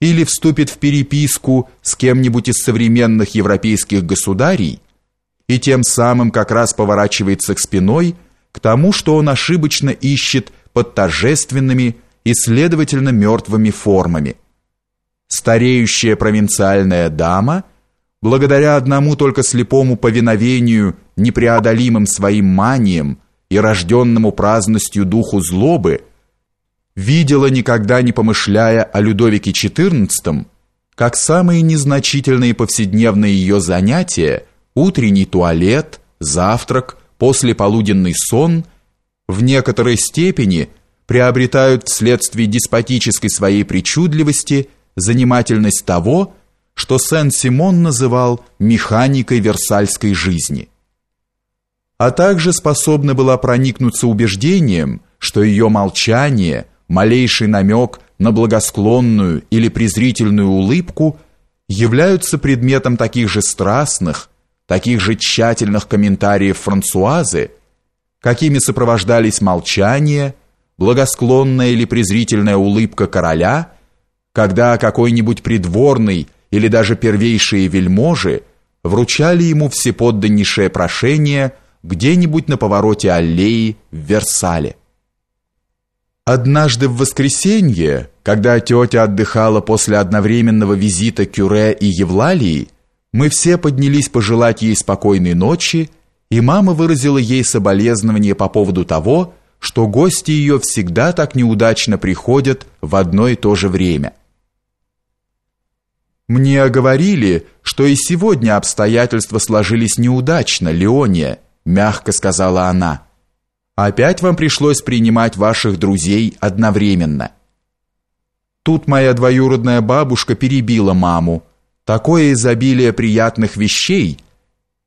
или вступит в переписку с кем-нибудь из современных европейских государей и тем самым как раз поворачивается к спиной к тому, что он ошибочно ищет под торжественными и, следовательно, мертвыми формами. Стареющая провинциальная дама, благодаря одному только слепому повиновению непреодолимым своим маниям и рожденному праздностью духу злобы, видела никогда не помышляя о Людовике XIV, как самые незначительные повседневные ее занятия утренний туалет, завтрак, послеполуденный сон в некоторой степени приобретают вследствие деспотической своей причудливости занимательность того, что Сен-Симон называл механикой версальской жизни. А также способна была проникнуться убеждением, что ее молчание – малейший намек на благосклонную или презрительную улыбку являются предметом таких же страстных, таких же тщательных комментариев Франсуазы, какими сопровождались молчание, благосклонная или презрительная улыбка короля, когда какой-нибудь придворный или даже первейшие вельможи вручали ему всеподданнейшее прошение где-нибудь на повороте аллеи в Версале. Однажды в воскресенье, когда тетя отдыхала после одновременного визита Кюре и Евлалии, мы все поднялись пожелать ей спокойной ночи, и мама выразила ей соболезнование по поводу того, что гости ее всегда так неудачно приходят в одно и то же время. «Мне говорили, что и сегодня обстоятельства сложились неудачно, Леония», мягко сказала она. Опять вам пришлось принимать ваших друзей одновременно. Тут моя двоюродная бабушка перебила маму. Такое изобилие приятных вещей,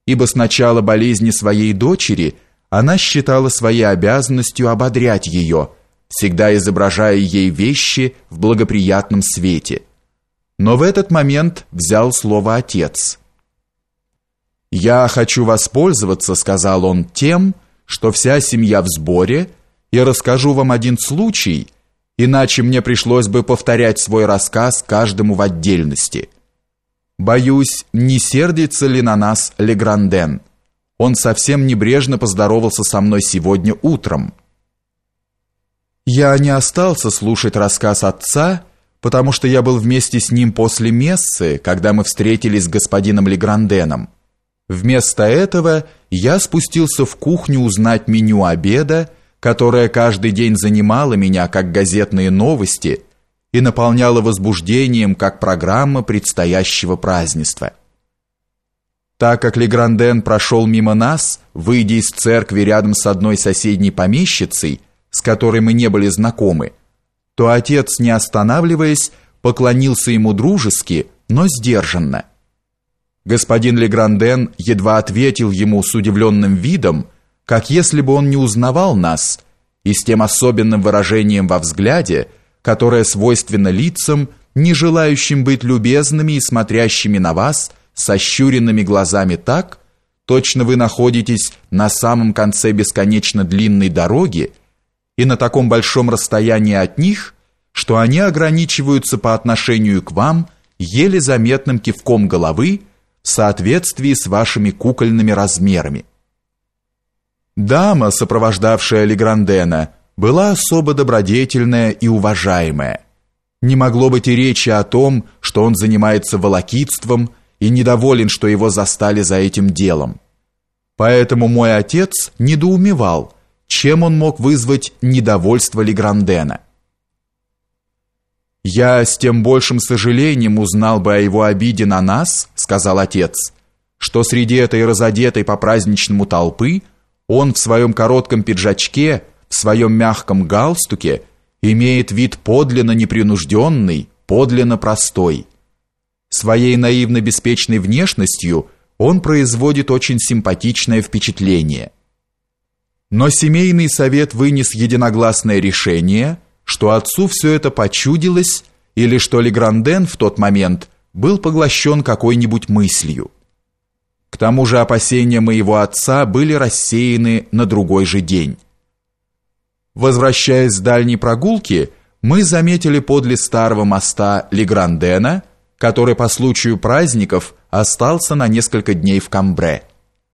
ибо с начала болезни своей дочери она считала своей обязанностью ободрять ее, всегда изображая ей вещи в благоприятном свете. Но в этот момент взял слово отец. «Я хочу воспользоваться», — сказал он, — «тем, что вся семья в сборе, и расскажу вам один случай, иначе мне пришлось бы повторять свой рассказ каждому в отдельности. Боюсь, не сердится ли на нас Легранден. Он совсем небрежно поздоровался со мной сегодня утром. Я не остался слушать рассказ отца, потому что я был вместе с ним после мессы, когда мы встретились с господином Легранденом. Вместо этого я спустился в кухню узнать меню обеда, которое каждый день занимало меня как газетные новости и наполняло возбуждением как программа предстоящего празднества. Так как Легранден прошел мимо нас, выйдя из церкви рядом с одной соседней помещицей, с которой мы не были знакомы, то отец, не останавливаясь, поклонился ему дружески, но сдержанно – Господин Легранден едва ответил ему с удивленным видом, как если бы он не узнавал нас, и с тем особенным выражением во взгляде, которое свойственно лицам, не желающим быть любезными и смотрящими на вас со щуренными глазами так, точно вы находитесь на самом конце бесконечно длинной дороги и на таком большом расстоянии от них, что они ограничиваются по отношению к вам еле заметным кивком головы, в соответствии с вашими кукольными размерами. Дама, сопровождавшая Леграндена, была особо добродетельная и уважаемая. Не могло быть и речи о том, что он занимается волокитством и недоволен, что его застали за этим делом. Поэтому мой отец недоумевал, чем он мог вызвать недовольство Леграндена. «Я с тем большим сожалением узнал бы о его обиде на нас», — сказал отец, «что среди этой разодетой по-праздничному толпы он в своем коротком пиджачке, в своем мягком галстуке имеет вид подлинно непринужденный, подлинно простой. Своей наивно-беспечной внешностью он производит очень симпатичное впечатление». Но семейный совет вынес единогласное решение — что отцу все это почудилось или что Легранден в тот момент был поглощен какой-нибудь мыслью. К тому же опасения моего отца были рассеяны на другой же день. Возвращаясь с дальней прогулки, мы заметили подле старого моста Леграндена, который по случаю праздников остался на несколько дней в Камбре.